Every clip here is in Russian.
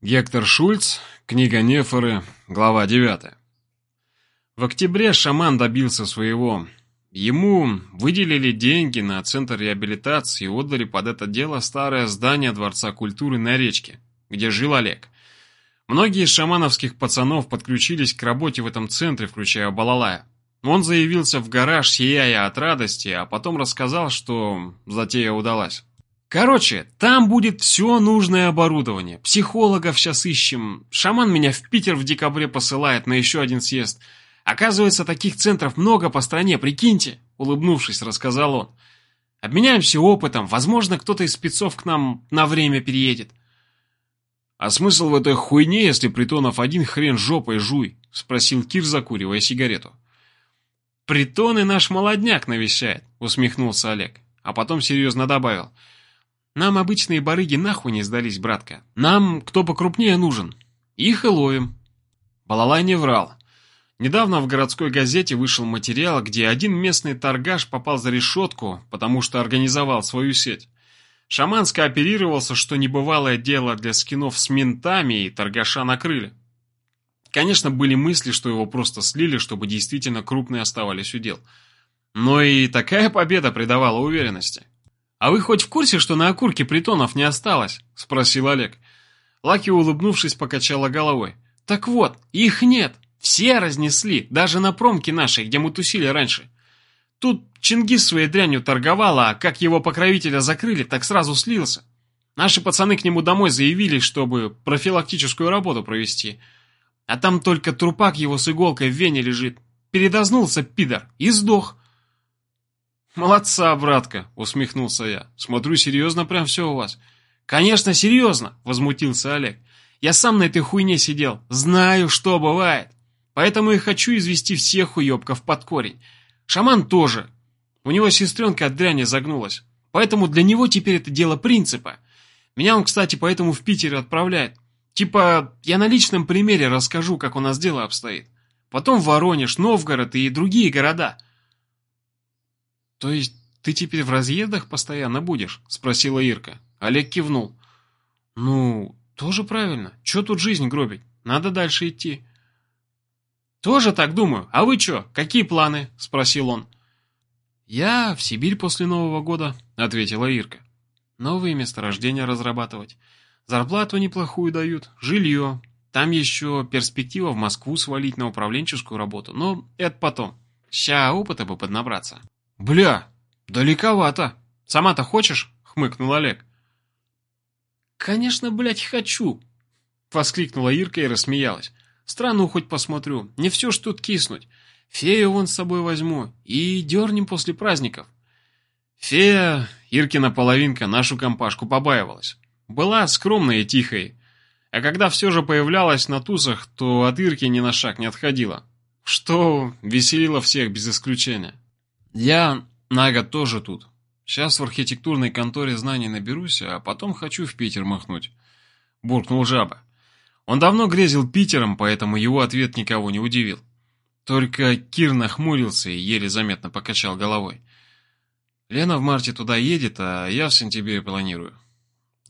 Гектор Шульц, книга Нефоры, глава 9. В октябре шаман добился своего. Ему выделили деньги на центр реабилитации и отдали под это дело старое здание Дворца культуры на речке, где жил Олег. Многие из шамановских пацанов подключились к работе в этом центре, включая Балалая. Он заявился в гараж, сияя от радости, а потом рассказал, что затея удалась. Короче, там будет все нужное оборудование. Психологов сейчас ищем. Шаман меня в Питер в декабре посылает на еще один съезд. Оказывается, таких центров много по стране, прикиньте. Улыбнувшись, рассказал он. Обменяемся опытом. Возможно, кто-то из спецов к нам на время переедет. А смысл в этой хуйне, если Притонов один хрен жопой жуй? Спросил Кир, закуривая сигарету. Притоны наш молодняк навещает, усмехнулся Олег. А потом серьезно добавил. — нам обычные барыги нахуй не сдались, братка. Нам кто покрупнее нужен. Их и ловим. Балалай не врал. Недавно в городской газете вышел материал, где один местный торгаш попал за решетку, потому что организовал свою сеть. Шаман скооперировался, что небывалое дело для скинов с ментами, и торгаша накрыли. Конечно, были мысли, что его просто слили, чтобы действительно крупные оставались у дел. Но и такая победа придавала уверенности. «А вы хоть в курсе, что на окурке притонов не осталось?» – спросил Олег. Лаки, улыбнувшись, покачала головой. «Так вот, их нет. Все разнесли, даже на промке нашей, где мы тусили раньше. Тут Чингис своей дрянью торговал, а как его покровителя закрыли, так сразу слился. Наши пацаны к нему домой заявились, чтобы профилактическую работу провести. А там только трупак его с иголкой в вене лежит. Передознулся, пидор, и сдох. «Молодца, братка!» — усмехнулся я. «Смотрю, серьезно прям все у вас». «Конечно, серьезно!» — возмутился Олег. «Я сам на этой хуйне сидел. Знаю, что бывает. Поэтому и хочу извести всех уебков под корень. Шаман тоже. У него сестренка от дряни загнулась. Поэтому для него теперь это дело принципа. Меня он, кстати, поэтому в Питер отправляет. Типа, я на личном примере расскажу, как у нас дело обстоит. Потом Воронеж, Новгород и другие города». «То есть ты теперь в разъездах постоянно будешь?» — спросила Ирка. Олег кивнул. «Ну, тоже правильно. Че тут жизнь гробить? Надо дальше идти». «Тоже так думаю. А вы че? Какие планы?» — спросил он. «Я в Сибирь после Нового года», — ответила Ирка. «Новые месторождения разрабатывать. Зарплату неплохую дают, жилье. Там еще перспектива в Москву свалить на управленческую работу, но это потом. Ща опыта бы поднабраться». «Бля, далековато. Сама-то хочешь?» — хмыкнул Олег. «Конечно, блядь, хочу!» — воскликнула Ирка и рассмеялась. «Страну хоть посмотрю, не все ж тут киснуть. Фею вон с собой возьму и дернем после праздников». Фея, Иркина половинка, нашу компашку побаивалась. Была скромной и тихой. А когда все же появлялась на тусах, то от Ирки ни на шаг не отходила. Что веселило всех без исключения. Я на год тоже тут. Сейчас в архитектурной конторе знаний наберусь, а потом хочу в Питер махнуть. Буркнул жаба. Он давно грезил Питером, поэтому его ответ никого не удивил. Только Кир нахмурился и еле заметно покачал головой. Лена в марте туда едет, а я в сентябре планирую.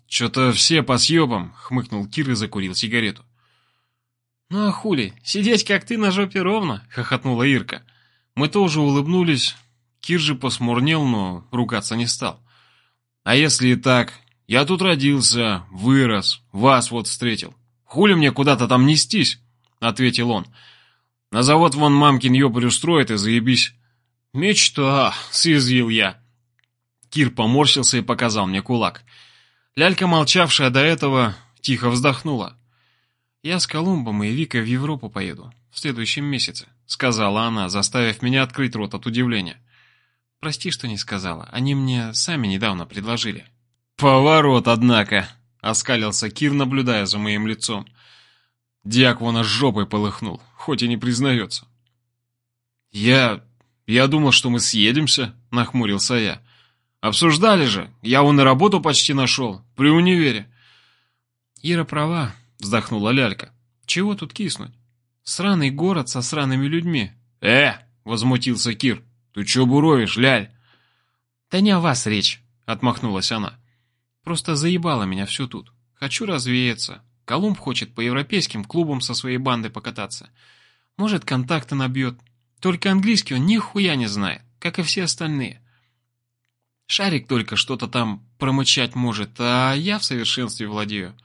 «Че-то все по съебам», — хмыкнул Кир и закурил сигарету. «Ну а хули, сидеть как ты на жопе ровно», — хохотнула Ирка. Мы тоже улыбнулись, Кир же посмурнел, но ругаться не стал. А если и так? Я тут родился, вырос, вас вот встретил. Хули мне куда-то там нестись? Ответил он. На завод вон мамкин ёпарь устроит и заебись. Мечта, съязвил я. Кир поморщился и показал мне кулак. Лялька, молчавшая до этого, тихо вздохнула. «Я с Колумбом и Викой в Европу поеду в следующем месяце», — сказала она, заставив меня открыть рот от удивления. Прости, что не сказала. Они мне сами недавно предложили». «Поворот, однако!» — оскалился Кир, наблюдая за моим лицом. Диак вон аж жопой полыхнул, хоть и не признается. «Я... я думал, что мы съедемся», — нахмурился я. «Обсуждали же. Я вон и работу почти нашел. При универе». «Ира права», — вздохнула Лялька. «Чего тут киснуть? Сраный город со сраными людьми». «Э!» — возмутился Кир. «Ты чё буровишь, ляль?» «Да не о вас речь», — отмахнулась она. «Просто заебало меня все тут. Хочу развеяться. Колумб хочет по европейским клубам со своей бандой покататься. Может, контакты набьет. Только английский он нихуя не знает, как и все остальные. Шарик только что-то там промычать может, а я в совершенстве владею.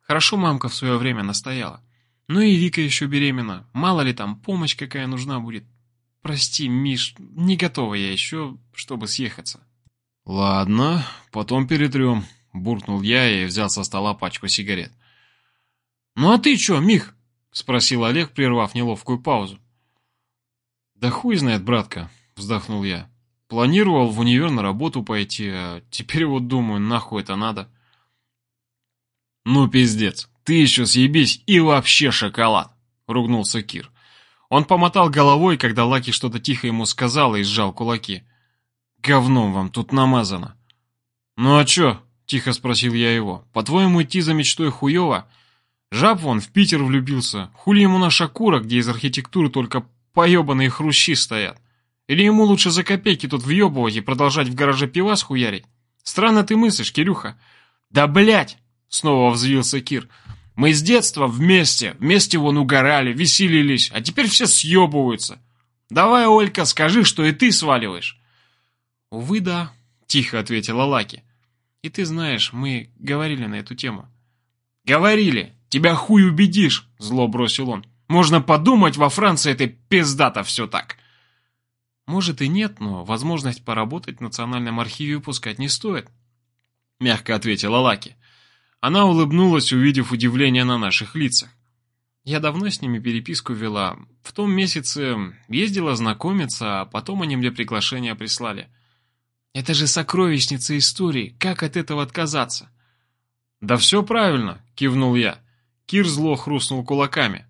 Хорошо мамка в свое время настояла. Ну и Вика еще беременна. Мало ли там помощь какая нужна будет. Прости, Миш, не готова я еще, чтобы съехаться. Ладно, потом перетрем, буркнул я и взял со стола пачку сигарет. Ну а ты че, Мих? Спросил Олег, прервав неловкую паузу. Да хуй знает, братка, вздохнул я. Планировал в универ на работу пойти, а теперь вот думаю, нахуй это надо. «Ну, пиздец, ты еще съебись и вообще шоколад!» — ругнулся Кир. Он помотал головой, когда Лаки что-то тихо ему сказала и сжал кулаки. «Говном вам тут намазано». «Ну а чё?» — тихо спросил я его. «По-твоему, идти за мечтой хуёво? Жаб вон в Питер влюбился. Хули ему наша кура, где из архитектуры только поёбанные хрущи стоят? Или ему лучше за копейки тут въебывать и продолжать в гараже пивас хуярить? Странно ты мыслишь, Кирюха». «Да блять!» Снова взвился Кир. Мы с детства вместе, вместе вон угорали, веселились, а теперь все съебываются. Давай, Олька, скажи, что и ты сваливаешь. Увы, да, тихо ответила Лаки. И ты знаешь, мы говорили на эту тему. Говорили, тебя хуй убедишь, зло бросил он. Можно подумать, во Франции это пиздато все так. Может и нет, но возможность поработать в Национальном архиве упускать не стоит. Мягко ответила Лаки. Она улыбнулась, увидев удивление на наших лицах. Я давно с ними переписку вела. В том месяце ездила знакомиться, а потом они мне приглашение прислали. Это же сокровищница истории, как от этого отказаться? Да все правильно, кивнул я. Кир зло хрустнул кулаками.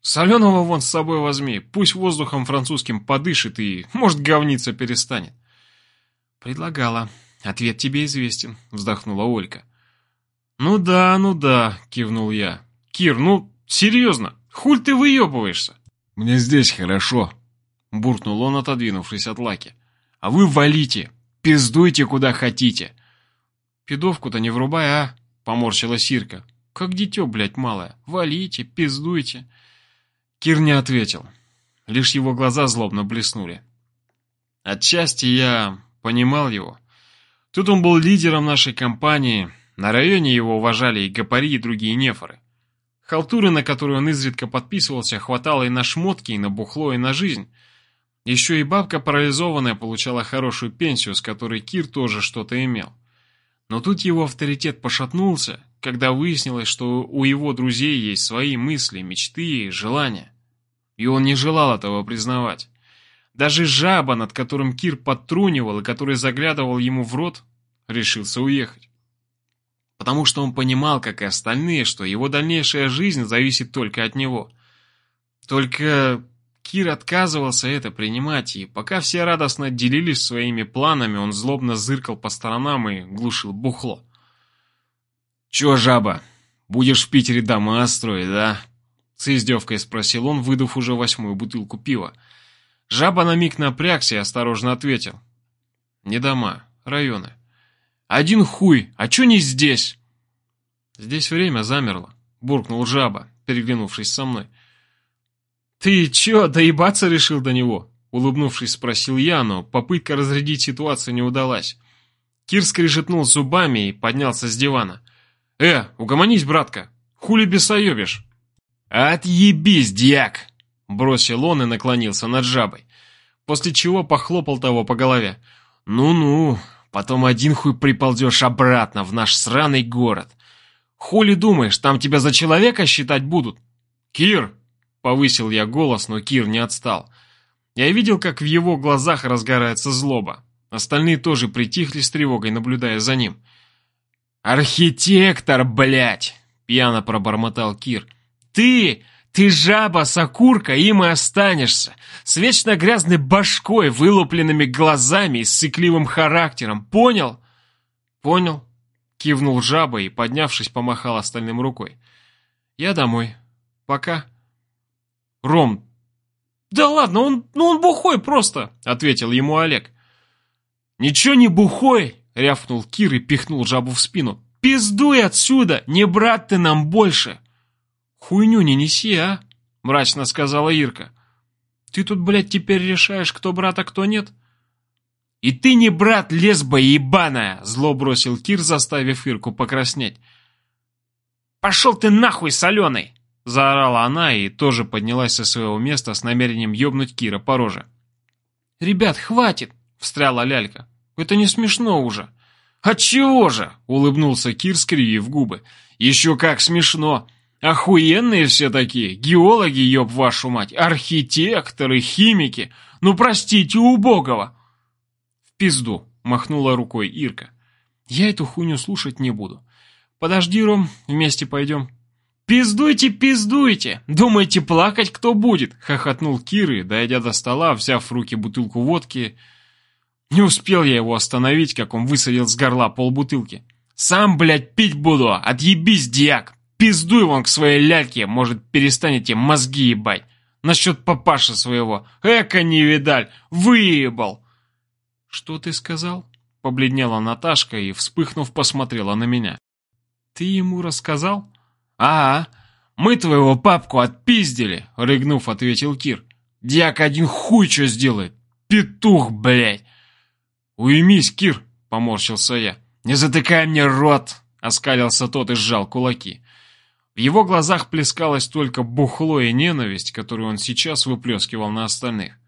Соленого вон с собой возьми, пусть воздухом французским подышит и, может, говниться перестанет. Предлагала. Ответ тебе известен, вздохнула Олька. «Ну да, ну да», — кивнул я. «Кир, ну, серьезно, хуль ты выебываешься?» «Мне здесь хорошо», — буркнул он, отодвинувшись от Лаки. «А вы валите, пиздуйте куда хотите». «Пидовку-то не врубай, а?» — поморщила Сирка. «Как дитё, блядь, малое. Валите, пиздуйте». Кир не ответил. Лишь его глаза злобно блеснули. Отчасти я понимал его. Тут он был лидером нашей компании — на районе его уважали и гапари, и другие нефоры. Халтуры, на которую он изредка подписывался, хватало и на шмотки, и на бухло, и на жизнь. Еще и бабка парализованная получала хорошую пенсию, с которой Кир тоже что-то имел. Но тут его авторитет пошатнулся, когда выяснилось, что у его друзей есть свои мысли, мечты и желания. И он не желал этого признавать. Даже жаба, над которым Кир подтрунивал и который заглядывал ему в рот, решился уехать потому что он понимал, как и остальные, что его дальнейшая жизнь зависит только от него. Только Кир отказывался это принимать, и пока все радостно делились своими планами, он злобно зыркал по сторонам и глушил бухло. «Чё, жаба, будешь в Питере дома строить, да?» С издевкой спросил он, выдав уже восьмую бутылку пива. Жаба на миг напрягся и осторожно ответил. «Не дома, районы». «Один хуй, а чё не здесь?» «Здесь время замерло», — буркнул жаба, переглянувшись со мной. «Ты чё, доебаться решил до него?» — улыбнувшись, спросил я, но попытка разрядить ситуацию не удалась. Кир скрежетнул зубами и поднялся с дивана. «Э, угомонись, братка! Хули бесоебишь?» «Отъебись, дьяк!» — бросил он и наклонился над жабой, после чего похлопал того по голове. «Ну-ну, Потом один хуй приползешь обратно в наш сраный город. Хули думаешь, там тебя за человека считать будут? Кир!» Повысил я голос, но Кир не отстал. Я видел, как в его глазах разгорается злоба. Остальные тоже притихли с тревогой, наблюдая за ним. «Архитектор, блядь!» — пьяно пробормотал Кир. «Ты ты жаба, сокурка, им и останешься. С вечно грязной башкой, вылупленными глазами и с сыкливым характером. Понял? Понял. Кивнул жаба и, поднявшись, помахал остальным рукой. Я домой. Пока. Ром. Да ладно, он, ну он бухой просто, ответил ему Олег. Ничего не бухой, рявкнул Кир и пихнул жабу в спину. Пиздуй отсюда, не брат ты нам больше. «Хуйню не неси, а?» — мрачно сказала Ирка. «Ты тут, блядь, теперь решаешь, кто брат, а кто нет?» «И ты не брат, лесба ебаная!» — зло бросил Кир, заставив Ирку покраснеть. «Пошел ты нахуй, соленый!» — заорала она и тоже поднялась со своего места с намерением ёбнуть Кира по роже. «Ребят, хватит!» — встряла лялька. «Это не смешно уже!» «Отчего же?» — улыбнулся Кир, скривив губы. «Еще как смешно! Охуенные все такие! Геологи, ёб вашу мать! Архитекторы, химики! Ну, простите, убогого!» Пизду!» — махнула рукой Ирка. «Я эту хуйню слушать не буду. Подожди, Ром, вместе пойдем». «Пиздуйте, пиздуйте! Думаете, плакать кто будет?» — хохотнул Киры, дойдя до стола, взяв в руки бутылку водки. Не успел я его остановить, как он высадил с горла полбутылки. «Сам, блядь, пить буду! Отъебись, дьяк! Пиздуй вон к своей ляльке, может, перестанете мозги ебать! Насчет папаши своего! Эка не видаль! Выебал!» «Что ты сказал?» — побледнела Наташка и, вспыхнув, посмотрела на меня. «Ты ему рассказал?» «Ага, мы твоего папку отпиздили», — рыгнув, ответил Кир. «Дьяк один хуй что сделает? Петух, блядь!» «Уймись, Кир!» — поморщился я. «Не затыкай мне рот!» — оскалился тот и сжал кулаки. В его глазах плескалось только бухло и ненависть, которую он сейчас выплескивал на остальных.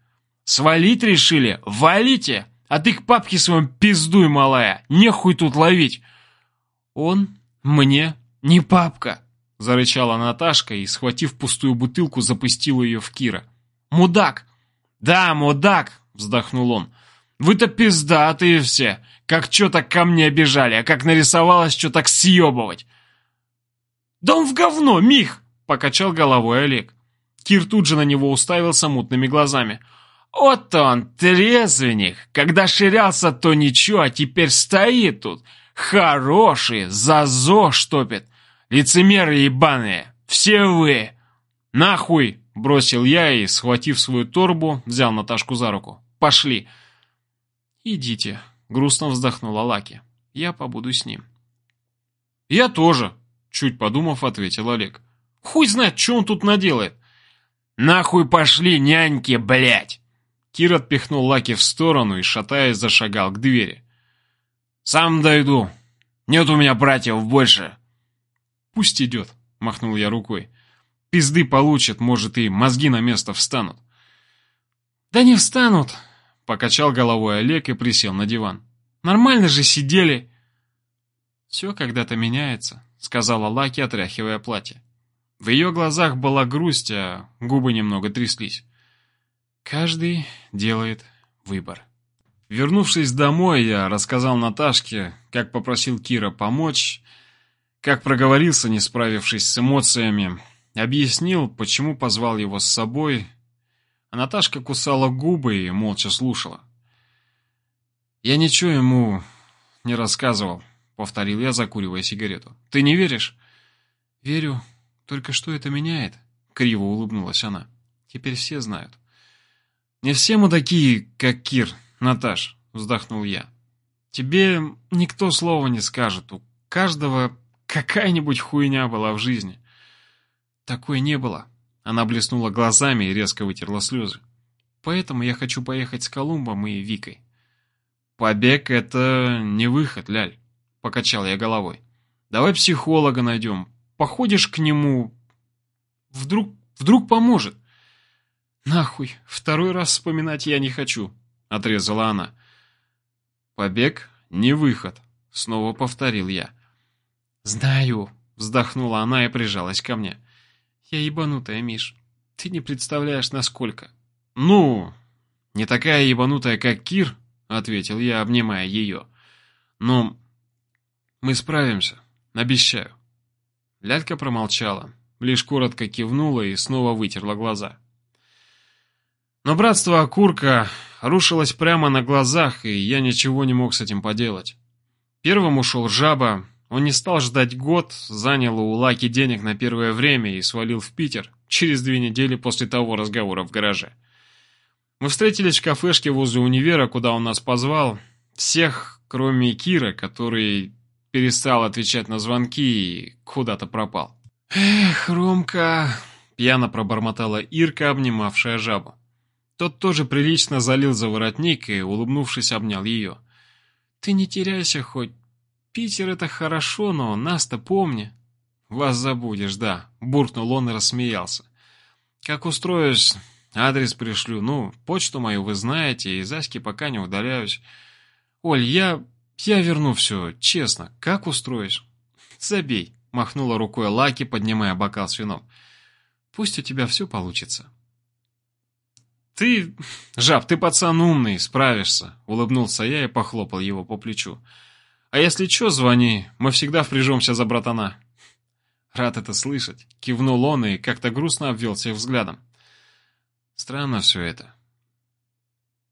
«Свалить решили? Валите!» А ты к папке своем пиздуй, малая, нехуй тут ловить. Он мне не папка, зарычала Наташка и, схватив пустую бутылку, запустила ее в Кира. Мудак! Да, мудак, вздохнул он. Вы-то пиздатые все, как что так ко мне обижали, а как нарисовалось, что так съебывать. Да он в говно, Мих! Покачал головой Олег. Кир тут же на него уставился мутными глазами. Вот он, трезвенник, когда ширялся, то ничего, а теперь стоит тут. Хороший, зазо штопит. Лицемеры ебаные, все вы. Нахуй, бросил я и, схватив свою торбу, взял Наташку за руку. Пошли. Идите, грустно вздохнула Лаки. Я побуду с ним. Я тоже, чуть подумав, ответил Олег. Хуй знает, что он тут наделает. Нахуй пошли, няньки, блядь! Кир отпихнул Лаки в сторону и, шатаясь, зашагал к двери. «Сам дойду. Нет у меня братьев больше». «Пусть идет», — махнул я рукой. «Пизды получат, может, и мозги на место встанут». «Да не встанут», — покачал головой Олег и присел на диван. «Нормально же сидели». «Все когда-то меняется», — сказала Лаки, отряхивая платье. В ее глазах была грусть, а губы немного тряслись. Каждый делает выбор. Вернувшись домой, я рассказал Наташке, как попросил Кира помочь, как проговорился, не справившись с эмоциями, объяснил, почему позвал его с собой, а Наташка кусала губы и молча слушала. «Я ничего ему не рассказывал», — повторил я, закуривая сигарету. «Ты не веришь?» «Верю. Только что это меняет?» — криво улыбнулась она. «Теперь все знают». «Не все мы такие, как Кир, Наташ», — вздохнул я. «Тебе никто слова не скажет. У каждого какая-нибудь хуйня была в жизни». «Такой не было». Она блеснула глазами и резко вытерла слезы. «Поэтому я хочу поехать с Колумбом и Викой». «Побег — это не выход, Ляль», — покачал я головой. «Давай психолога найдем. Походишь к нему. Вдруг, вдруг поможет». «Нахуй, второй раз вспоминать я не хочу», — отрезала она. «Побег — не выход», — снова повторил я. «Знаю», — вздохнула она и прижалась ко мне. «Я ебанутая, Миш. Ты не представляешь, насколько». «Ну, не такая ебанутая, как Кир», — ответил я, обнимая ее. «Но мы справимся, обещаю». Лялька промолчала, лишь коротко кивнула и снова вытерла глаза. Но братство Окурка рушилось прямо на глазах, и я ничего не мог с этим поделать. Первым ушел Жаба, он не стал ждать год, занял у Лаки денег на первое время и свалил в Питер через две недели после того разговора в гараже. Мы встретились в кафешке возле универа, куда он нас позвал. Всех, кроме Кира, который перестал отвечать на звонки и куда-то пропал. «Эх, Ромка!» — пьяно пробормотала Ирка, обнимавшая жабу. Тот тоже прилично залил за воротник и, улыбнувшись, обнял ее. «Ты не теряйся хоть. Питер — это хорошо, но нас-то помни». «Вас забудешь, да», — буркнул он и рассмеялся. «Как устроюсь, адрес пришлю. Ну, почту мою вы знаете, из Аськи пока не удаляюсь. Оль, я... я верну все, честно. Как устроишь?» «Забей», — махнула рукой Лаки, поднимая бокал с вином. «Пусть у тебя все получится». «Ты, жаб, ты пацан умный, справишься», — улыбнулся я и похлопал его по плечу. «А если чё, звони, мы всегда впряжемся за братана». «Рад это слышать», — кивнул он и как-то грустно обвел всех взглядом. «Странно все это».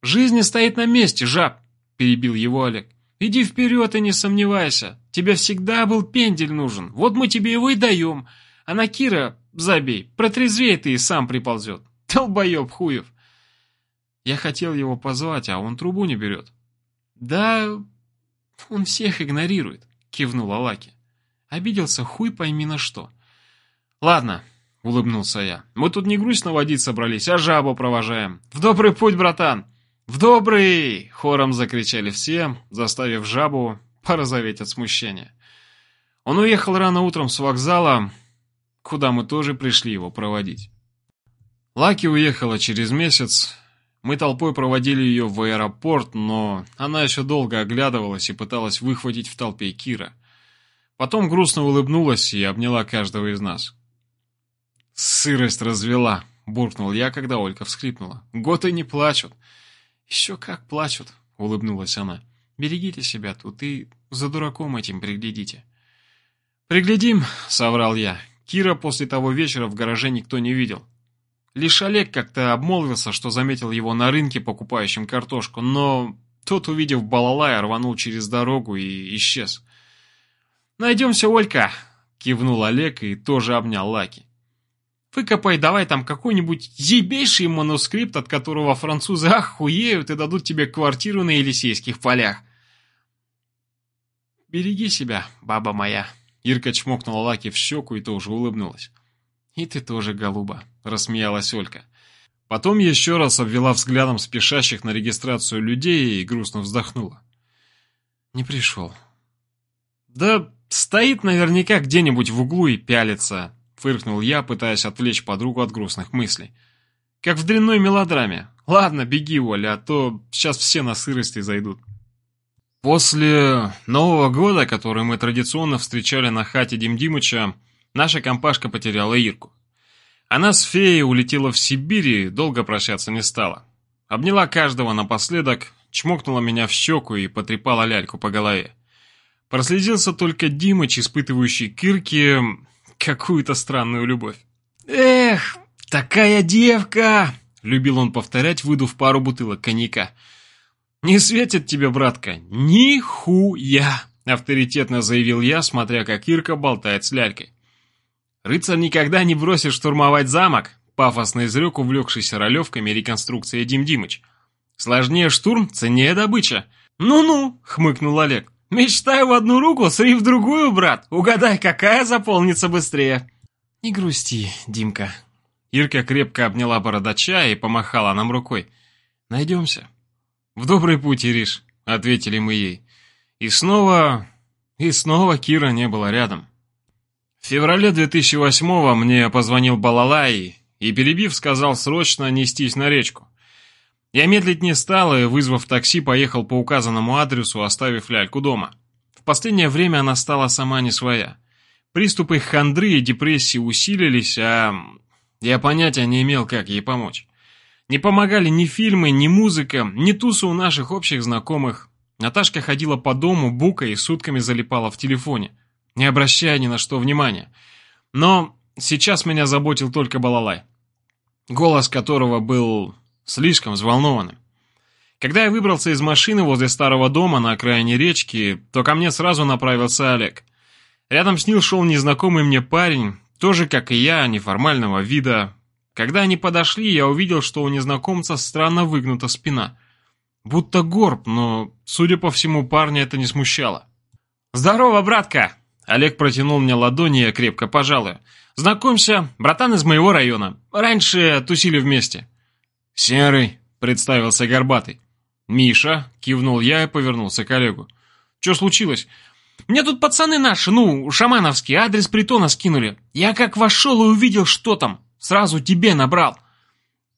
«Жизнь не стоит на месте, жаб», — перебил его Олег. «Иди вперед и не сомневайся. Тебе всегда был пендель нужен. Вот мы тебе его и даем. А на Кира забей, протрезвеет и сам приползет. Долбоеб хуев». Я хотел его позвать, а он трубу не берет. «Да, он всех игнорирует», — кивнула Лаки. Обиделся хуй пойми на что. «Ладно», — улыбнулся я, — «мы тут не грусть наводить собрались, а жабу провожаем. В добрый путь, братан!» «В добрый!» — хором закричали все, заставив жабу порозоветь от смущения. Он уехал рано утром с вокзала, куда мы тоже пришли его проводить. Лаки уехала через месяц, мы толпой проводили ее в аэропорт, но она еще долго оглядывалась и пыталась выхватить в толпе Кира. Потом грустно улыбнулась и обняла каждого из нас. «Сырость развела», — буркнул я, когда Олька всхлипнула. «Готы не плачут». «Еще как плачут», — улыбнулась она. «Берегите себя тут и за дураком этим приглядите». «Приглядим», — соврал я. Кира после того вечера в гараже никто не видел. Лишь Олег как-то обмолвился, что заметил его на рынке, покупающим картошку, но тот, увидев балалая, рванул через дорогу и исчез. «Найдемся, Олька!» — кивнул Олег и тоже обнял Лаки. «Выкопай давай там какой-нибудь ебейший манускрипт, от которого французы охуеют и дадут тебе квартиру на Елисейских полях». «Береги себя, баба моя!» Ирка чмокнула Лаки в щеку и тоже улыбнулась. «И ты тоже, голуба», — рассмеялась Олька. Потом еще раз обвела взглядом спешащих на регистрацию людей и грустно вздохнула. «Не пришел». «Да стоит наверняка где-нибудь в углу и пялится», — фыркнул я, пытаясь отвлечь подругу от грустных мыслей. «Как в дрянной мелодраме. Ладно, беги, Оля, а то сейчас все на сырости зайдут». После Нового года, который мы традиционно встречали на хате Дим Димыча, Наша компашка потеряла Ирку. Она с феей улетела в Сибирь и долго прощаться не стала. Обняла каждого напоследок, чмокнула меня в щеку и потрепала ляльку по голове. Проследился только Димыч, испытывающий к Ирке какую-то странную любовь. «Эх, такая девка!» — любил он повторять, выдув пару бутылок коньяка. «Не светит тебе, братка, нихуя!» — авторитетно заявил я, смотря как Ирка болтает с лялькой. «Рыцарь никогда не бросит штурмовать замок», пафосно изрек увлекшийся ролевками реконструкции Дим Димыч. «Сложнее штурм, ценнее добыча». «Ну-ну», — хмыкнул Олег. «Мечтай в одну руку, сри в другую, брат. Угадай, какая заполнится быстрее». «Не грусти, Димка». Ирка крепко обняла бородача и помахала нам рукой. «Найдемся». «В добрый путь, Ириш», — ответили мы ей. И снова... и снова Кира не было рядом. В феврале 2008-го мне позвонил Балалай и, перебив, сказал срочно нестись на речку. Я медлить не стал и, вызвав такси, поехал по указанному адресу, оставив ляльку дома. В последнее время она стала сама не своя. Приступы хандры и депрессии усилились, а я понятия не имел, как ей помочь. Не помогали ни фильмы, ни музыка, ни тусы у наших общих знакомых. Наташка ходила по дому, бука и сутками залипала в телефоне не обращая ни на что внимания. Но сейчас меня заботил только балалай, голос которого был слишком взволнованным. Когда я выбрался из машины возле старого дома на окраине речки, то ко мне сразу направился Олег. Рядом с ним шел незнакомый мне парень, тоже как и я, неформального вида. Когда они подошли, я увидел, что у незнакомца странно выгнута спина. Будто горб, но, судя по всему, парня это не смущало. «Здорово, братка!» Олег протянул мне ладони, я крепко пожал Знакомься, братан из моего района. Раньше тусили вместе». «Серый», — представился Горбатый. «Миша», — кивнул я и повернулся к Олегу. «Что случилось?» «Мне тут пацаны наши, ну, шамановские, адрес притона скинули. Я как вошел и увидел, что там. Сразу тебе набрал».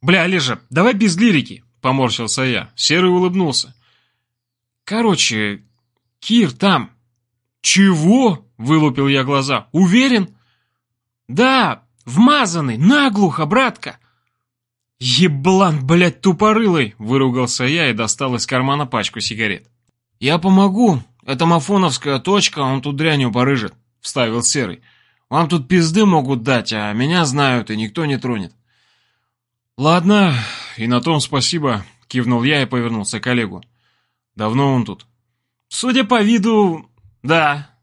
«Бля, Олежа, давай без лирики», — поморщился я. Серый улыбнулся. «Короче, Кир там». «Чего?» — вылупил я глаза. «Уверен?» «Да, вмазанный, наглухо, братка!» «Еблан, блядь, тупорылый!» — выругался я и достал из кармана пачку сигарет. «Я помогу. Это мафоновская точка, он тут дрянью порыжит», — вставил Серый. «Вам тут пизды могут дать, а меня знают, и никто не тронет». «Ладно, и на том спасибо», — кивнул я и повернулся к Олегу. «Давно он тут?» «Судя по виду, да»,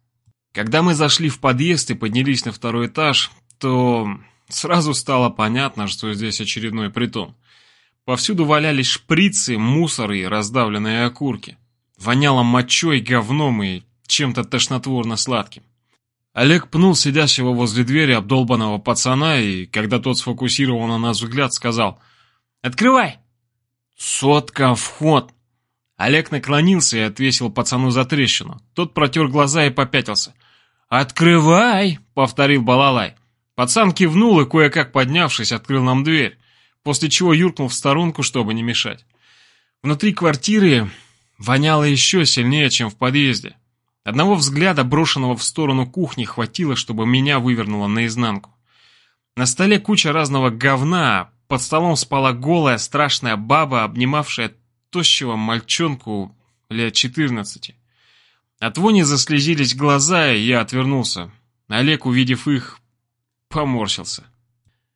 когда мы зашли в подъезд и поднялись на второй этаж, то сразу стало понятно, что здесь очередной притон. Повсюду валялись шприцы, мусор и раздавленные окурки. Воняло мочой, говном и чем-то тошнотворно-сладким. Олег пнул сидящего возле двери обдолбанного пацана, и, когда тот сфокусировал на нас взгляд, сказал «Открывай!» «Сотка, вход!» Олег наклонился и отвесил пацану за трещину. Тот протер глаза и попятился. «Открывай!» — повторил Балалай. Пацан кивнул и, кое-как поднявшись, открыл нам дверь, после чего юркнул в сторонку, чтобы не мешать. Внутри квартиры воняло еще сильнее, чем в подъезде. Одного взгляда, брошенного в сторону кухни, хватило, чтобы меня вывернуло наизнанку. На столе куча разного говна, под столом спала голая страшная баба, обнимавшая тощего мальчонку лет четырнадцати. От вони заслезились глаза, и я отвернулся. Олег, увидев их, поморщился.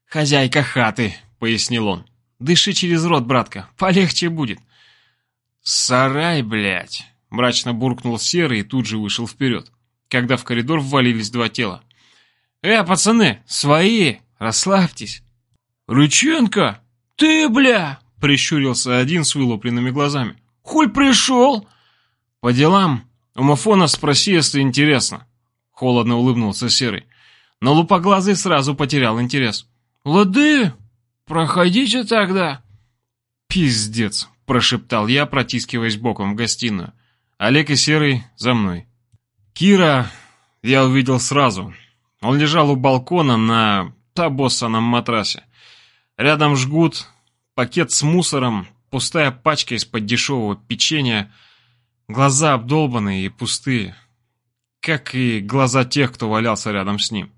«Хозяйка хаты», — пояснил он. «Дыши через рот, братка, полегче будет». «Сарай, блядь!» — мрачно буркнул Серый и тут же вышел вперед, когда в коридор ввалились два тела. «Э, пацаны, свои, расслабьтесь!» «Рыченко, ты, бля!» — прищурился один с вылупленными глазами. «Хуль пришел?» «По делам», «У Мафона спроси, если интересно», — холодно улыбнулся Серый. Но лупоглазый сразу потерял интерес. «Лады, проходите тогда». «Пиздец», — прошептал я, протискиваясь боком в гостиную. Олег и Серый за мной. Кира я увидел сразу. Он лежал у балкона на табоссаном матрасе. Рядом жгут, пакет с мусором, пустая пачка из-под дешевого печенья — Глаза обдолбанные и пустые, как и глаза тех, кто валялся рядом с ним.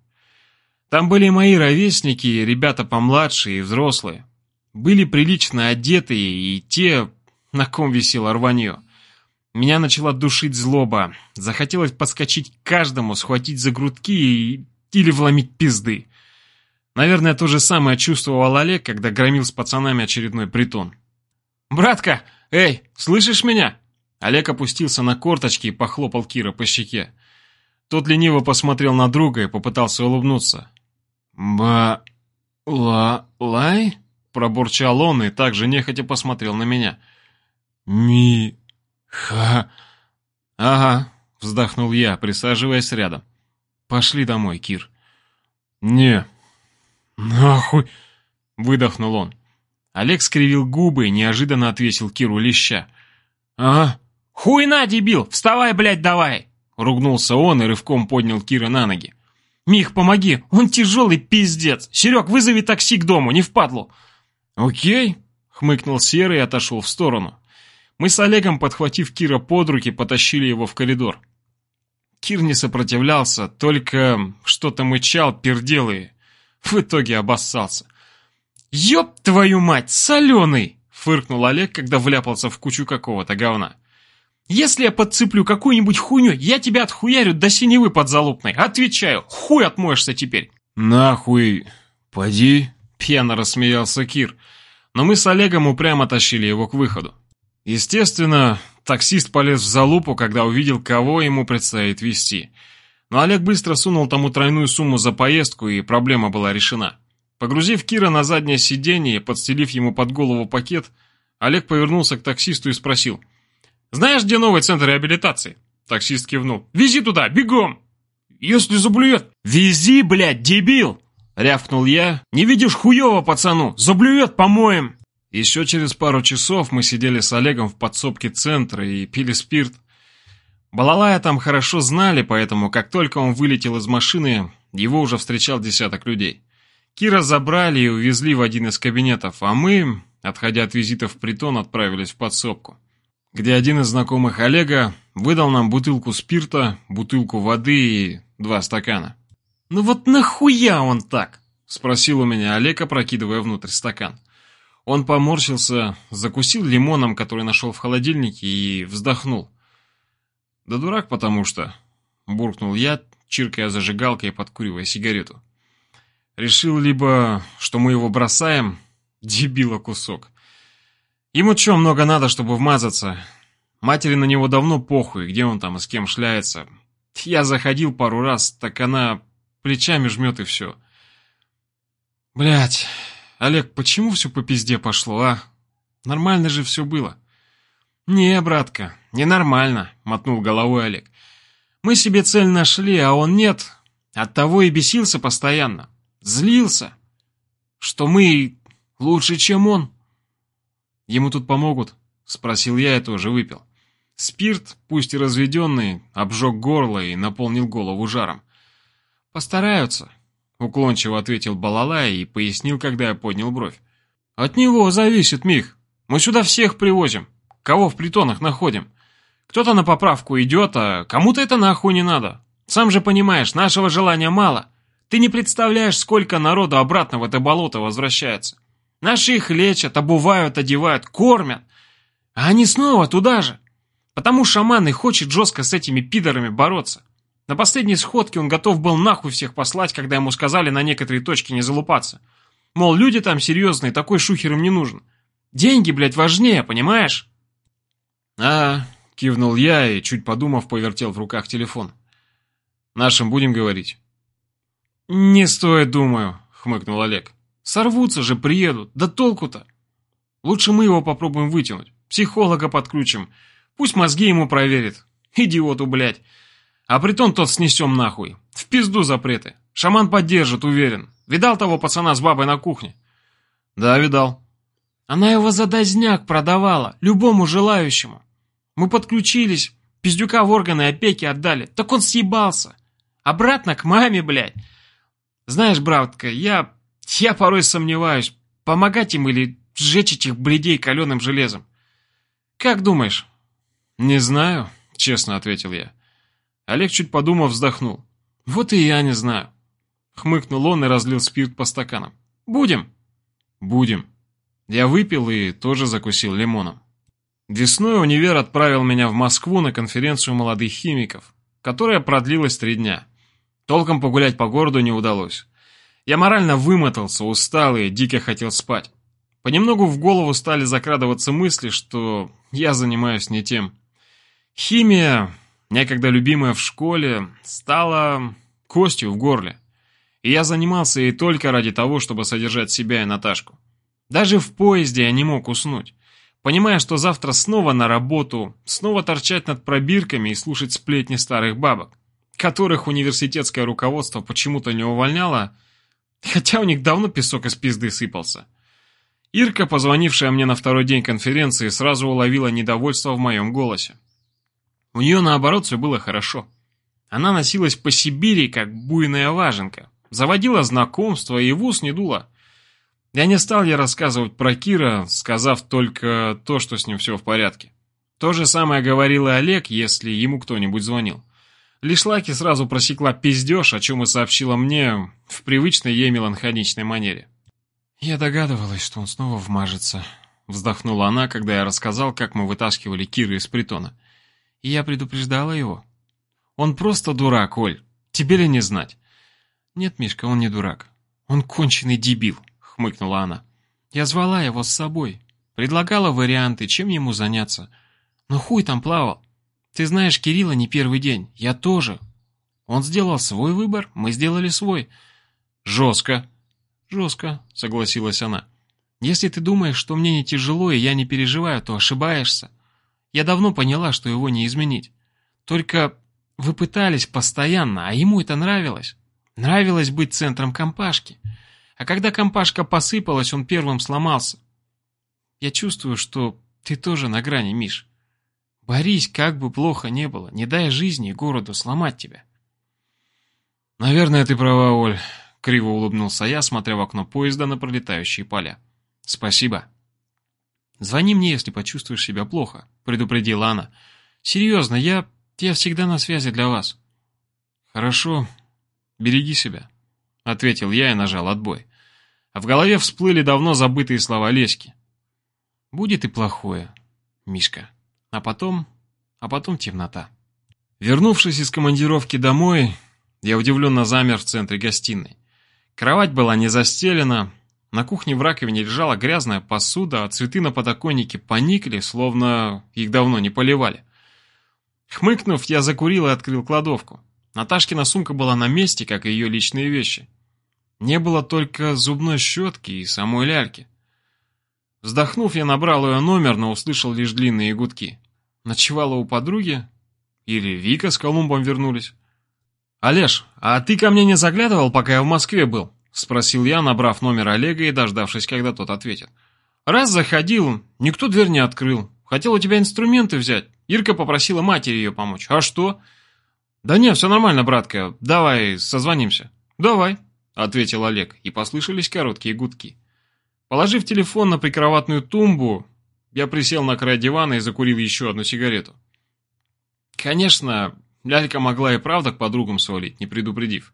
Там были мои ровесники, ребята помладше и взрослые. Были прилично одетые и те, на ком висело рванье. Меня начала душить злоба. Захотелось подскочить к каждому, схватить за грудки и... или вломить пизды. Наверное, то же самое чувствовал Олег, когда громил с пацанами очередной притон. «Братка, эй, слышишь меня?» Олег опустился на корточки и похлопал Кира по щеке. Тот лениво посмотрел на друга и попытался улыбнуться. «Ба-ла-лай?» — пробурчал он и также нехотя посмотрел на меня. «Ми-ха...» «Ага», — вздохнул я, присаживаясь рядом. «Пошли домой, Кир». «Не, нахуй...» — выдохнул он. Олег скривил губы и неожиданно отвесил Киру леща. «Ага, «Хуйна, дебил! Вставай, блядь, давай!» Ругнулся он и рывком поднял Кира на ноги. «Мих, помоги! Он тяжелый пиздец! Серег, вызови такси к дому, не впадлу!» «Окей!» — хмыкнул Серый и отошел в сторону. Мы с Олегом, подхватив Кира под руки, потащили его в коридор. Кир не сопротивлялся, только что-то мычал, пердел и в итоге обоссался. «Ёб твою мать, соленый!» — фыркнул Олег, когда вляпался в кучу какого-то говна. Если я подцеплю какую-нибудь хуйню, я тебя отхуярю до синевы подзалупной. Отвечаю, хуй отмоешься теперь. Нахуй, поди, пьяно рассмеялся Кир. Но мы с Олегом упрямо тащили его к выходу. Естественно, таксист полез в залупу, когда увидел, кого ему предстоит вести. Но Олег быстро сунул тому тройную сумму за поездку, и проблема была решена. Погрузив Кира на заднее сиденье и подстелив ему под голову пакет, Олег повернулся к таксисту и спросил – знаешь, где новый центр реабилитации?» Таксист кивнул. «Вези туда, бегом!» «Если заблюет...» «Вези, блядь, дебил!» Рявкнул я. «Не видишь хуёво, пацану! Заблюет, помоем!» Еще через пару часов мы сидели с Олегом в подсобке центра и пили спирт. Балалая там хорошо знали, поэтому как только он вылетел из машины, его уже встречал десяток людей. Кира забрали и увезли в один из кабинетов, а мы, отходя от визита в притон, отправились в подсобку, где один из знакомых Олега выдал нам бутылку спирта, бутылку воды и два стакана. «Ну вот нахуя он так?» — спросил у меня Олег, опрокидывая внутрь стакан. Он поморщился, закусил лимоном, который нашел в холодильнике, и вздохнул. «Да дурак потому что...» — буркнул я, чиркая зажигалкой и подкуривая сигарету. Решил либо, что мы его бросаем, дебила кусок. Ему чё много надо, чтобы вмазаться? Матери на него давно похуй, где он там и с кем шляется. Я заходил пару раз, так она плечами жмет и все. Блять, Олег, почему все по пизде пошло, а? Нормально же все было. Не, братка, ненормально, мотнул головой Олег. Мы себе цель нашли, а он нет. Оттого и бесился постоянно. Злился. Что мы лучше, чем он. Ему тут помогут? Спросил я и тоже выпил. Спирт, пусть и разведенный, обжег горло и наполнил голову жаром. «Постараются», — уклончиво ответил Балалай и пояснил, когда я поднял бровь. «От него зависит, Мих. Мы сюда всех привозим. Кого в притонах находим? Кто-то на поправку идет, а кому-то это нахуй не надо. Сам же понимаешь, нашего желания мало. Ты не представляешь, сколько народу обратно в это болото возвращается. Наши их лечат, обувают, одевают, кормят. А они снова туда же. Потому шаман и хочет жестко с этими пидорами бороться. На последней сходке он готов был нахуй всех послать, когда ему сказали на некоторые точки не залупаться. Мол, люди там серьезные, такой шухер им не нужен. Деньги, блядь, важнее, понимаешь? А, кивнул я и, чуть подумав, повертел в руках телефон. Нашим будем говорить? Не стоит, думаю, хмыкнул Олег. Сорвутся же, приедут. Да толку-то? Лучше мы его попробуем вытянуть. Психолога подключим. Пусть мозги ему проверит. Идиоту, блядь. А притон тот снесем нахуй. В пизду запреты. Шаман поддержит, уверен. Видал того пацана с бабой на кухне? Да, видал. Она его за дозняк продавала, любому желающему. Мы подключились, пиздюка в органы опеки отдали. Так он съебался. Обратно к маме, блядь. Знаешь, братка, я... Я порой сомневаюсь, помогать им или сжечь этих бледей каленым железом. Как думаешь, «Не знаю», — честно ответил я. Олег, чуть подумав, вздохнул. «Вот и я не знаю». Хмыкнул он и разлил спирт по стаканам. «Будем?» «Будем». Я выпил и тоже закусил лимоном. Весной универ отправил меня в Москву на конференцию молодых химиков, которая продлилась три дня. Толком погулять по городу не удалось. Я морально вымотался, устал и дико хотел спать. Понемногу в голову стали закрадываться мысли, что я занимаюсь не тем. Химия, некогда любимая в школе, стала костью в горле. И я занимался ей только ради того, чтобы содержать себя и Наташку. Даже в поезде я не мог уснуть, понимая, что завтра снова на работу, снова торчать над пробирками и слушать сплетни старых бабок, которых университетское руководство почему-то не увольняло, хотя у них давно песок из пизды сыпался. Ирка, позвонившая мне на второй день конференции, сразу уловила недовольство в моем голосе. У нее, наоборот, все было хорошо. Она носилась по Сибири, как буйная важенка. Заводила знакомства и в ус не дула. Я не стал ей рассказывать про Кира, сказав только то, что с ним все в порядке. То же самое говорил и Олег, если ему кто-нибудь звонил. Лишь Лаки сразу просекла пиздеж, о чем и сообщила мне в привычной ей меланхоличной манере. «Я догадывалась, что он снова вмажется», — вздохнула она, когда я рассказал, как мы вытаскивали Кира из притона. И я предупреждала его. Он просто дурак, Оль. Тебе ли не знать? Нет, Мишка, он не дурак. Он конченый дебил, хмыкнула она. Я звала его с собой. Предлагала варианты, чем ему заняться. Но хуй там плавал. Ты знаешь Кирилла не первый день. Я тоже. Он сделал свой выбор, мы сделали свой. Жестко. Жестко, согласилась она. Если ты думаешь, что мне не тяжело и я не переживаю, то ошибаешься. Я давно поняла, что его не изменить. Только вы пытались постоянно, а ему это нравилось. Нравилось быть центром компашки. А когда компашка посыпалась, он первым сломался. Я чувствую, что ты тоже на грани, Миш. Борись, как бы плохо не было, не дай жизни и городу сломать тебя. Наверное, ты права, Оль. Криво улыбнулся я, смотря в окно поезда на пролетающие поля. Спасибо. Звони мне, если почувствуешь себя плохо, предупредила она. Серьезно, я... я всегда на связи для вас. Хорошо. Береги себя, ответил я и нажал отбой. А в голове всплыли давно забытые слова Леськи. Будет и плохое, Мишка. А потом... а потом темнота. Вернувшись из командировки домой, я удивленно замер в центре гостиной. Кровать была не застелена, на кухне в раковине лежала грязная посуда, а цветы на подоконнике поникли, словно их давно не поливали. Хмыкнув, я закурил и открыл кладовку. Наташкина сумка была на месте, как и ее личные вещи. Не было только зубной щетки и самой ляльки. Вздохнув, я набрал ее номер, но услышал лишь длинные гудки. Ночевала у подруги? Или Вика с Колумбом вернулись? «Олеж, а ты ко мне не заглядывал, пока я в Москве был?» Спросил я, набрав номер Олега и дождавшись, когда тот ответит. «Раз заходил, никто дверь не открыл. Хотел у тебя инструменты взять. Ирка попросила матери ее помочь. А что?» «Да не, все нормально, братка. Давай созвонимся». «Давай», — ответил Олег, и послышались короткие гудки. Положив телефон на прикроватную тумбу, я присел на край дивана и закурил еще одну сигарету. Конечно, Лялька могла и правда к подругам свалить, не предупредив.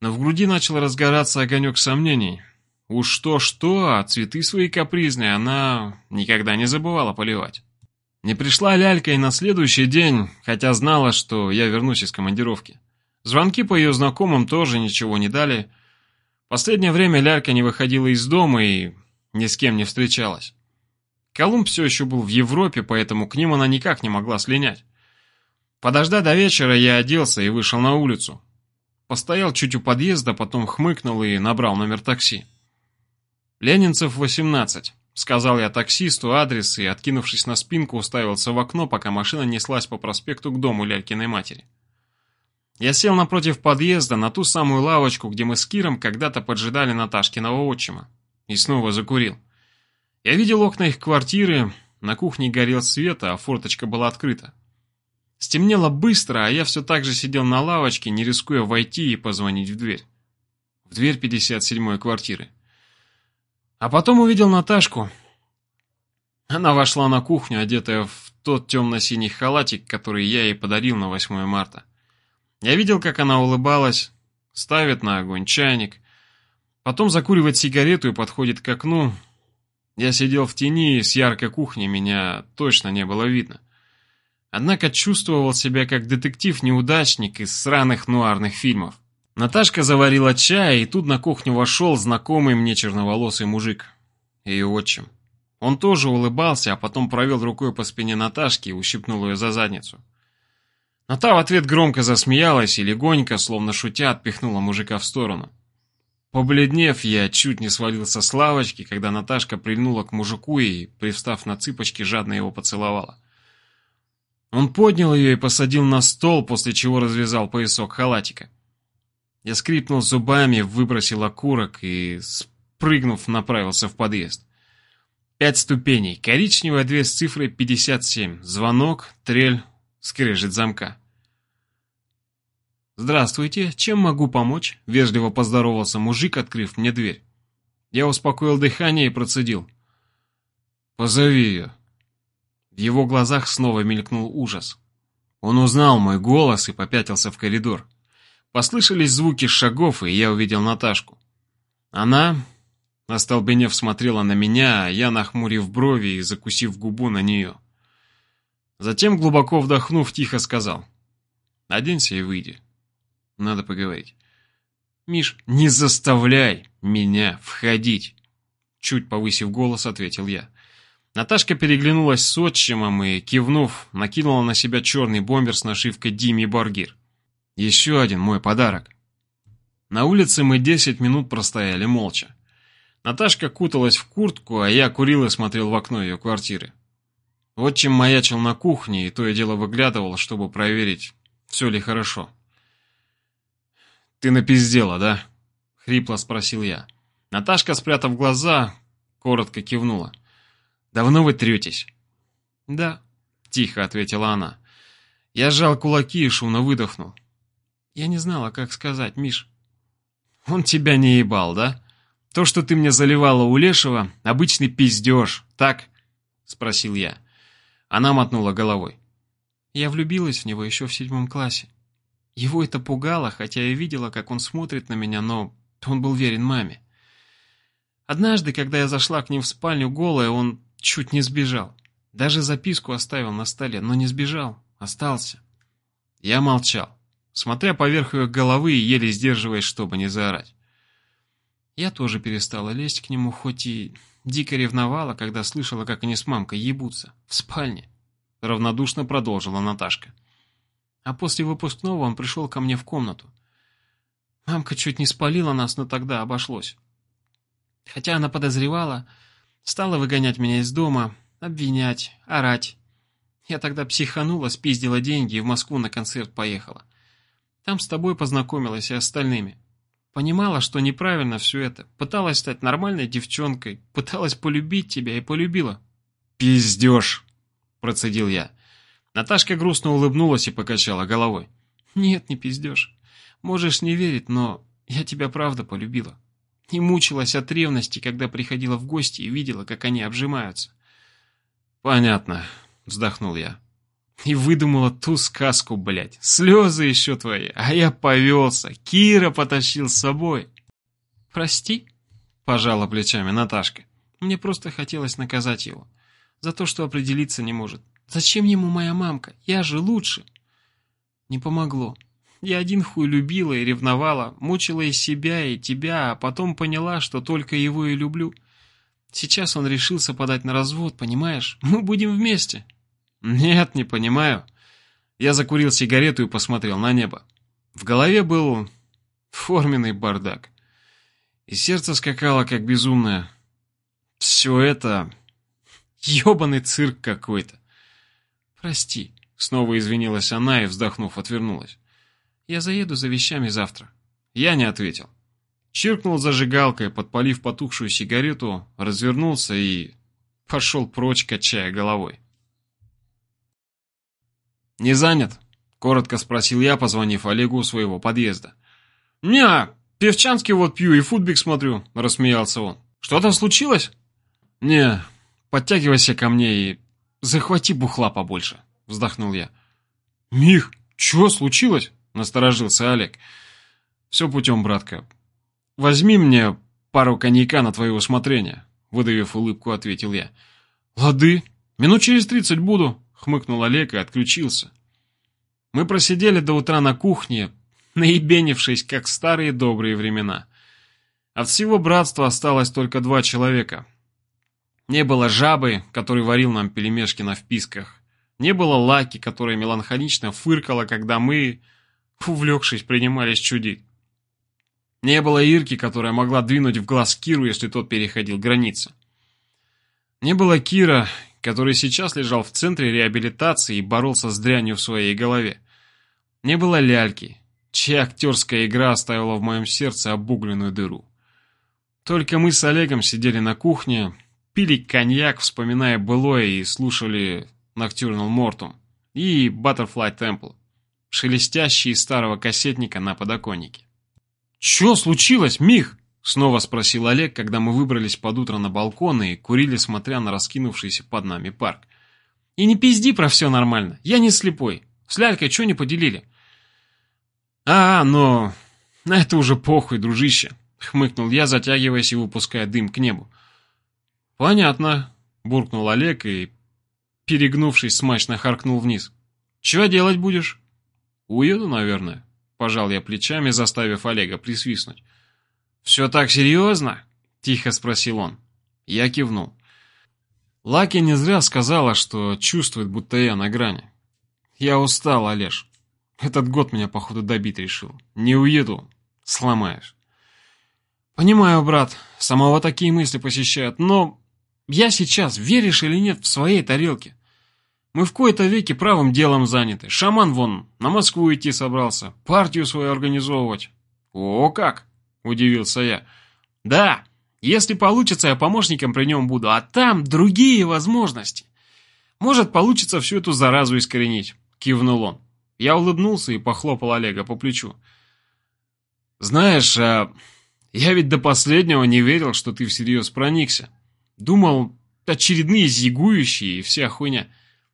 Но в груди начал разгораться огонек сомнений. Уж что-что, а цветы свои капризные она никогда не забывала поливать. Не пришла лялька и на следующий день, хотя знала, что я вернусь из командировки. Звонки по ее знакомым тоже ничего не дали. Последнее время лялька не выходила из дома и ни с кем не встречалась. Колумб все еще был в Европе, поэтому к ним она никак не могла слинять. Подождав до вечера, я оделся и вышел на улицу. Постоял чуть у подъезда, потом хмыкнул и набрал номер такси. «Ленинцев, 18», — сказал я таксисту адрес и, откинувшись на спинку, уставился в окно, пока машина неслась по проспекту к дому Лялькиной матери. Я сел напротив подъезда, на ту самую лавочку, где мы с Киром когда-то поджидали Наташкиного отчима, и снова закурил. Я видел окна их квартиры, на кухне горел свет, а форточка была открыта. Стемнело быстро, а я все так же сидел на лавочке, не рискуя войти и позвонить в дверь. В дверь 57-й квартиры. А потом увидел Наташку. Она вошла на кухню, одетая в тот темно-синий халатик, который я ей подарил на 8 марта. Я видел, как она улыбалась, ставит на огонь чайник, потом закуривает сигарету и подходит к окну. Я сидел в тени, и с яркой кухни меня точно не было видно. Однако чувствовал себя как детектив-неудачник из сраных нуарных фильмов. Наташка заварила чай, и тут на кухню вошел знакомый мне черноволосый мужик. Ее отчим. Он тоже улыбался, а потом провел рукой по спине Наташки и ущипнул ее за задницу. Но та в ответ громко засмеялась и легонько, словно шутя, отпихнула мужика в сторону. Побледнев, я чуть не свалился с лавочки, когда Наташка прильнула к мужику и, привстав на цыпочки, жадно его поцеловала. Он поднял ее и посадил на стол, после чего развязал поясок халатика. Я скрипнул зубами, выбросил окурок и, спрыгнув, направился в подъезд. Пять ступеней, коричневая дверь с цифрой 57, звонок, трель, скрежет замка. «Здравствуйте, чем могу помочь?» — вежливо поздоровался мужик, открыв мне дверь. Я успокоил дыхание и процедил. «Позови ее». В его глазах снова мелькнул ужас. Он узнал мой голос и попятился в коридор. Послышались звуки шагов, и я увидел Наташку. Она, остолбенев, смотрела на меня, а я, нахмурив брови и закусив губу на нее. Затем, глубоко вдохнув, тихо сказал. «Оденься и выйди. Надо поговорить». «Миш, не заставляй меня входить!» Чуть повысив голос, ответил я. Наташка переглянулась с отчимом и, кивнув, накинула на себя черный бомбер с нашивкой «Дими Баргир». Еще один мой подарок. На улице мы десять минут простояли молча. Наташка куталась в куртку, а я курил и смотрел в окно ее квартиры. Отчим маячил на кухне и то и дело выглядывал, чтобы проверить, все ли хорошо. Ты напиздела, да?» — хрипло спросил я. Наташка, спрятав глаза, коротко кивнула. «Давно вы третесь?» «Да», — тихо ответила она. Я сжал кулаки и шумно выдохнул. «Я не знала, как сказать, Миш». «Он тебя не ебал, да? То, что ты мне заливала у Лешего, обычный пиздеж, так?» — спросил я. Она мотнула головой. Я влюбилась в него еще в седьмом классе. Его это пугало, хотя я видела, как он смотрит на меня, но он был верен маме. Однажды, когда я зашла к ним в спальню голая, он чуть не сбежал. Даже записку оставил на столе, но не сбежал, остался. Я молчал, смотря поверх ее головы и еле сдерживаясь, чтобы не заорать. Я тоже перестала лезть к нему, хоть и дико ревновала, когда слышала, как они с мамкой ебутся. В спальне. Равнодушно продолжила Наташка. А после выпускного он пришел ко мне в комнату. Мамка чуть не спалила нас, но тогда обошлось. Хотя она подозревала, стала выгонять меня из дома, обвинять, орать. Я тогда психанула, спиздила деньги и в Москву на концерт поехала. Там с тобой познакомилась и остальными. Понимала, что неправильно все это. Пыталась стать нормальной девчонкой. Пыталась полюбить тебя и полюбила. «Пиздешь!» – процедил я. Наташка грустно улыбнулась и покачала головой. «Нет, не пиздешь. Можешь не верить, но я тебя правда полюбила и мучилась от ревности, когда приходила в гости и видела, как они обжимаются. «Понятно», — вздохнул я. «И выдумала ту сказку, блядь. Слезы еще твои, а я повелся. Кира потащил с собой». «Прости», — пожала плечами Наташка. «Мне просто хотелось наказать его. За то, что определиться не может. Зачем ему моя мамка? Я же лучше». Не помогло. Я один хуй любила и ревновала, мучила и себя, и тебя, а потом поняла, что только его и люблю. Сейчас он решился подать на развод, понимаешь? Мы будем вместе. Нет, не понимаю. Я закурил сигарету и посмотрел на небо. В голове был форменный бардак. И сердце скакало, как безумное. Все это... ебаный цирк какой-то. Прости. Снова извинилась она и, вздохнув, отвернулась. Я заеду за вещами завтра». Я не ответил. Чиркнул зажигалкой, подпалив потухшую сигарету, развернулся и пошел прочь, качая головой. «Не занят?» — коротко спросил я, позвонив Олегу у своего подъезда. «Не, певчанский вот пью и футбик смотрю», — рассмеялся он. «Что-то случилось?» «Не, подтягивайся ко мне и захвати бухла побольше», — вздохнул я. «Мих, что случилось?» Насторожился Олег. «Все путем, братка. Возьми мне пару коньяка на твое усмотрение», выдавив улыбку, ответил я. «Лады, минут через тридцать буду», хмыкнул Олег и отключился. Мы просидели до утра на кухне, наебенившись, как старые добрые времена. От всего братства осталось только два человека. Не было жабы, который варил нам пельмешки на вписках. Не было Лаки, которая меланхолично фыркала, когда мы увлекшись, принимались чудить. Не было Ирки, которая могла двинуть в глаз Киру, если тот переходил границы. Не было Кира, который сейчас лежал в центре реабилитации и боролся с дрянью в своей голове. Не было Ляльки, чья актерская игра оставила в моем сердце обугленную дыру. Только мы с Олегом сидели на кухне, пили коньяк, вспоминая былое и слушали Nocturnal Mortum и Butterfly Temple шелестящий из старого кассетника на подоконнике. «Чё случилось, Мих?» — снова спросил Олег, когда мы выбрались под утро на балкон и курили, смотря на раскинувшийся под нами парк. «И не пизди про все нормально, я не слепой. С лялькой чё не поделили?» «А, но... на это уже похуй, дружище», — хмыкнул я, затягиваясь и выпуская дым к небу. «Понятно», — буркнул Олег и, перегнувшись, смачно харкнул вниз. «Чего делать будешь?» «Уеду, наверное», — пожал я плечами, заставив Олега присвистнуть. «Все так серьезно?» — тихо спросил он. Я кивнул. Лаки не зря сказала, что чувствует, будто я на грани. Я устал, Олеж. Этот год меня, походу, добить решил. Не уеду. Сломаешь. Понимаю, брат, самого такие мысли посещают, но я сейчас, веришь или нет, в своей тарелке. Мы в кои-то веки правым делом заняты. Шаман вон на Москву идти собрался, партию свою организовывать. О, как! Удивился я. Да, если получится, я помощником при нем буду, а там другие возможности. Может, получится всю эту заразу искоренить, кивнул он. Я улыбнулся и похлопал Олега по плечу. Знаешь, а я ведь до последнего не верил, что ты всерьез проникся. Думал, очередные зигующие и вся хуйня.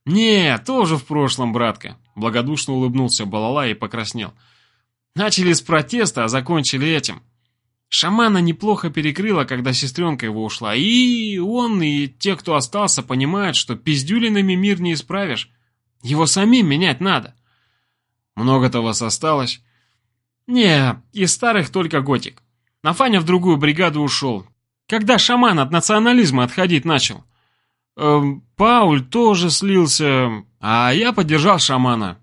Не, тоже в прошлом, братка. Благодушно улыбнулся Балала и покраснел. Начали с протеста, а закончили этим. Шамана неплохо перекрыло, когда сестренка его ушла. И он, и те, кто остался, понимают, что пиздюлинами мир не исправишь. Его самим менять надо. Много-то вас осталось? Не, из старых только Готик. Нафаня в другую бригаду ушел. Когда шаман от национализма отходить начал. Эм, Пауль тоже слился, а я поддержал шамана.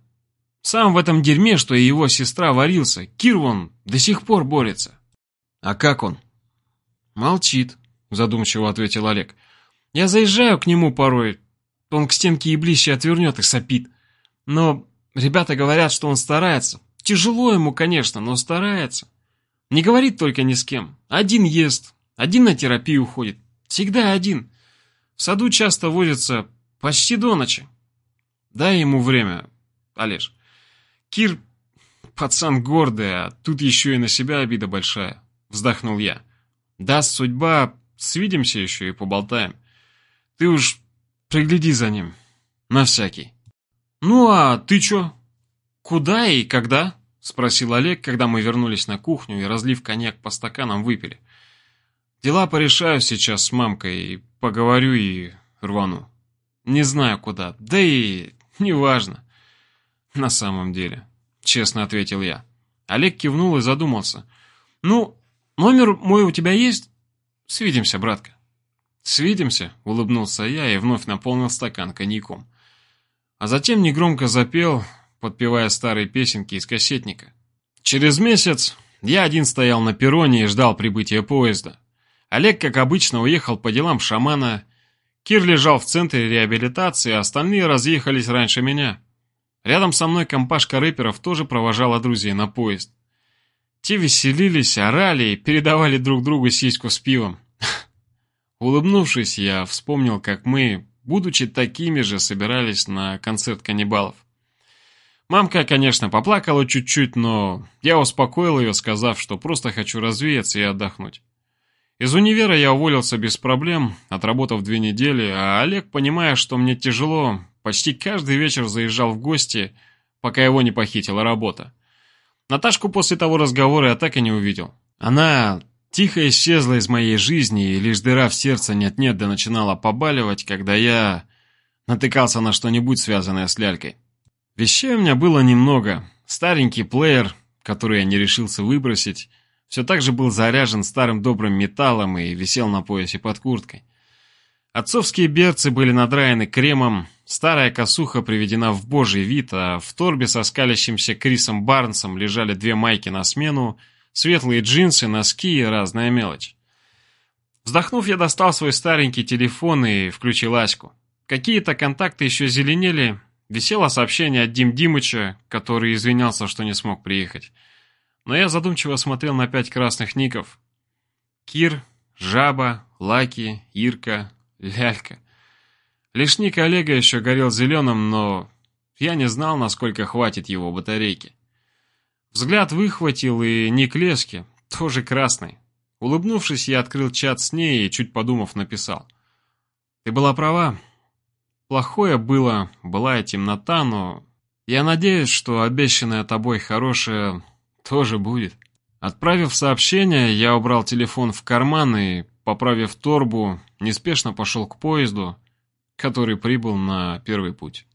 Сам в этом дерьме, что и его сестра варился. Кир вон до сих пор борется. «А как он?» «Молчит», — задумчиво ответил Олег. «Я заезжаю к нему порой. Он к стенке и ближе отвернет и сопит. Но ребята говорят, что он старается. Тяжело ему, конечно, но старается. Не говорит только ни с кем. Один ест, один на терапию уходит. Всегда один. В саду часто возится почти до ночи. Дай ему время, Олеж. Кир пацан гордый, а тут еще и на себя обида большая вздохнул я. Даст судьба, свидимся еще и поболтаем. Ты уж пригляди за ним, на всякий. Ну а ты чё? Куда и когда? Спросил Олег, когда мы вернулись на кухню и, разлив коньяк по стаканам, выпили. Дела порешаю сейчас с мамкой, поговорю и рвану. Не знаю куда, да и неважно. На самом деле, честно ответил я. Олег кивнул и задумался. Ну, Номер мой у тебя есть? Свидимся, братка. Свидимся, улыбнулся я и вновь наполнил стакан коньяком. А затем негромко запел, подпевая старые песенки из кассетника. Через месяц я один стоял на перроне и ждал прибытия поезда. Олег, как обычно, уехал по делам шамана. Кир лежал в центре реабилитации, а остальные разъехались раньше меня. Рядом со мной компашка рэперов тоже провожала друзей на поезд. Те веселились, орали и передавали друг другу сиську с пивом. Улыбнувшись, я вспомнил, как мы, будучи такими же, собирались на концерт каннибалов. Мамка, конечно, поплакала чуть-чуть, но я успокоил ее, сказав, что просто хочу развеяться и отдохнуть. Из универа я уволился без проблем, отработав две недели, а Олег, понимая, что мне тяжело, почти каждый вечер заезжал в гости, пока его не похитила работа. Наташку после того разговора я так и не увидел. Она тихо исчезла из моей жизни, и лишь дыра в сердце нет-нет да начинала побаливать, когда я натыкался на что-нибудь, связанное с лялькой. Вещей у меня было немного. Старенький плеер, который я не решился выбросить, все так же был заряжен старым добрым металлом и висел на поясе под курткой. Отцовские берцы были надраены кремом, старая косуха приведена в божий вид, а в торбе со скалящимся Крисом Барнсом лежали две майки на смену, светлые джинсы, носки и разная мелочь. Вздохнув, я достал свой старенький телефон и включил Аську. Какие-то контакты еще зеленели, висело сообщение от Дим Димыча, который извинялся, что не смог приехать. Но я задумчиво смотрел на пять красных ников. Кир, Жаба, Лаки, Ирка, Лялька. Лишник Олега еще горел зеленым, но я не знал, насколько хватит его батарейки. Взгляд выхватил и ник Лески, тоже красный. Улыбнувшись, я открыл чат с ней и, чуть подумав, написал. «Ты была права. Плохое было, была и темнота, но я надеюсь, что обещанное тобой хорошее тоже будет». Отправив сообщение, я убрал телефон в карман и, поправив торбу, неспешно пошел к поезду, который прибыл на первый путь.